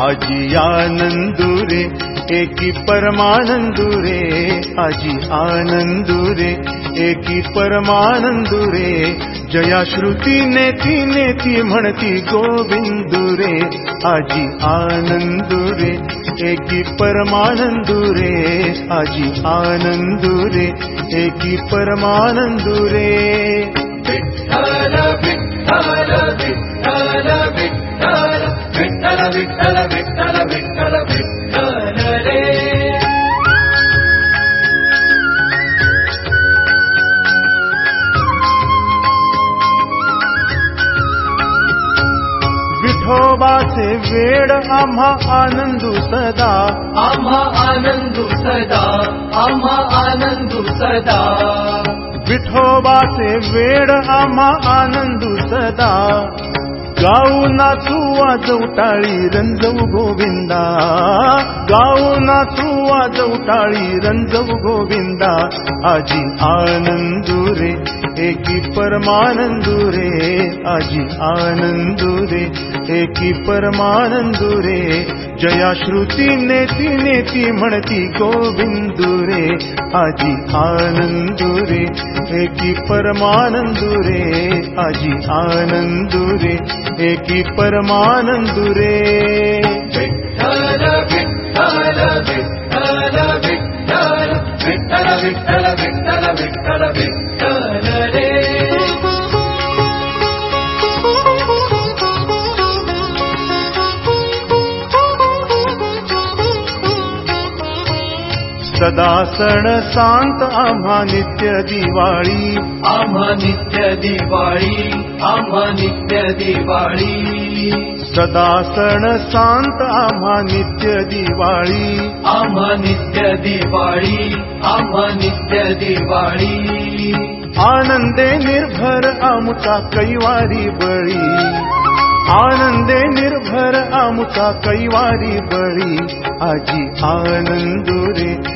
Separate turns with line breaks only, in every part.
आजी आनंदुरे, एकी परमानंदुरे। आजी आनंदुरे, एकी परमानंदुरे। जया श्रुती नेती नेती म्हणती गोविंदुरे। आजी आनंदुरे, एकी परमानंदुरे। आजी आनंदुरे, एकी परमानंदुरे।
विठ्ठल विठ्ठल विठ्ठल विठ्ठल
वेड आम्हा आनंदू सदा।
आम्हा आनंदू सदा आम्हा आनंदू सदा।
विठोबाचे वेड आम्हा आनंदू सदा। रंजऊ गोविंदा. गाऊ नाचू वाजवटाळी रंजऊ गोविंदा. आजी आनंदुरे एकी परमानंदुरे. आजी परमानंदुरे. जया श्रुती नेती नेती म्हणती गोविंदुरे आजी आनंदुरे एकी परमानंदुरे। आजी आनंदुरे एकी परमानंदुरे।
विठ्ठल विठ्ठल विठ्ठल विठ्ठल विठ्ठल विठ्ठल
सदा सण सांत आम्हा नित्य दिवाळी.
आम्हा नित्य दिवाळी आम्हा नित्य दिवाळी.
सदा सण सांत आम्हा नित्य दिवाळी.
आम्हा नित्य दिवाळी आम्हा नित्य दिवाळी.
आनंदे निर्भर आमुचा कैवारी बळी. आनंदे निर्भर आमुचा कैवारी बळी. आजी आनंदुरे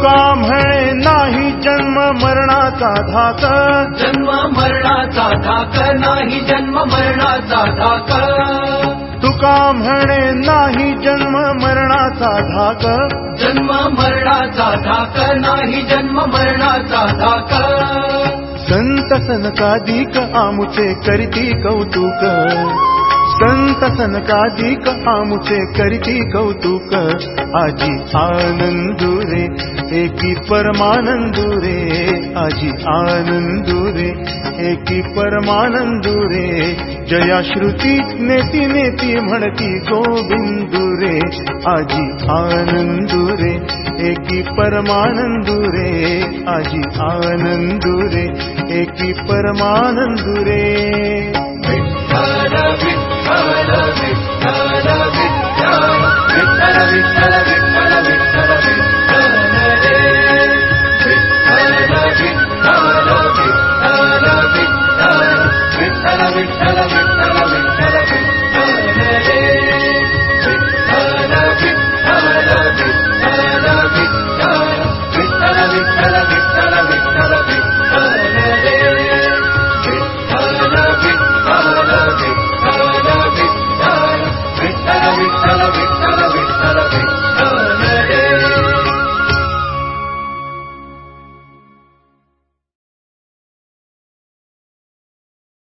तुका म्हणे नाही जन्म मरणाचा धाक.
जन्म मरणाचा धाक नाही जन्म मरणाचा धाक.
तुका म्हणे नाही जन्म मरणाचा धाक.
जन्म मरणाचा धाक नाही जन्म मरणाचा धाक.
संत सनकाधिक आमुचे करीती कौतुक. संत सनकाधिक आमुचे करीती कौतुक. आजी आनंदुरे एकी परमानन्दुरे अजि आनन्दुरे। एकी परमानन्दुरे जया श्रुति नेति गोडुन्दुरे आजि अनन्दुरेमानन्दु रे आजी
आनन्दरेी परमानन्दु रे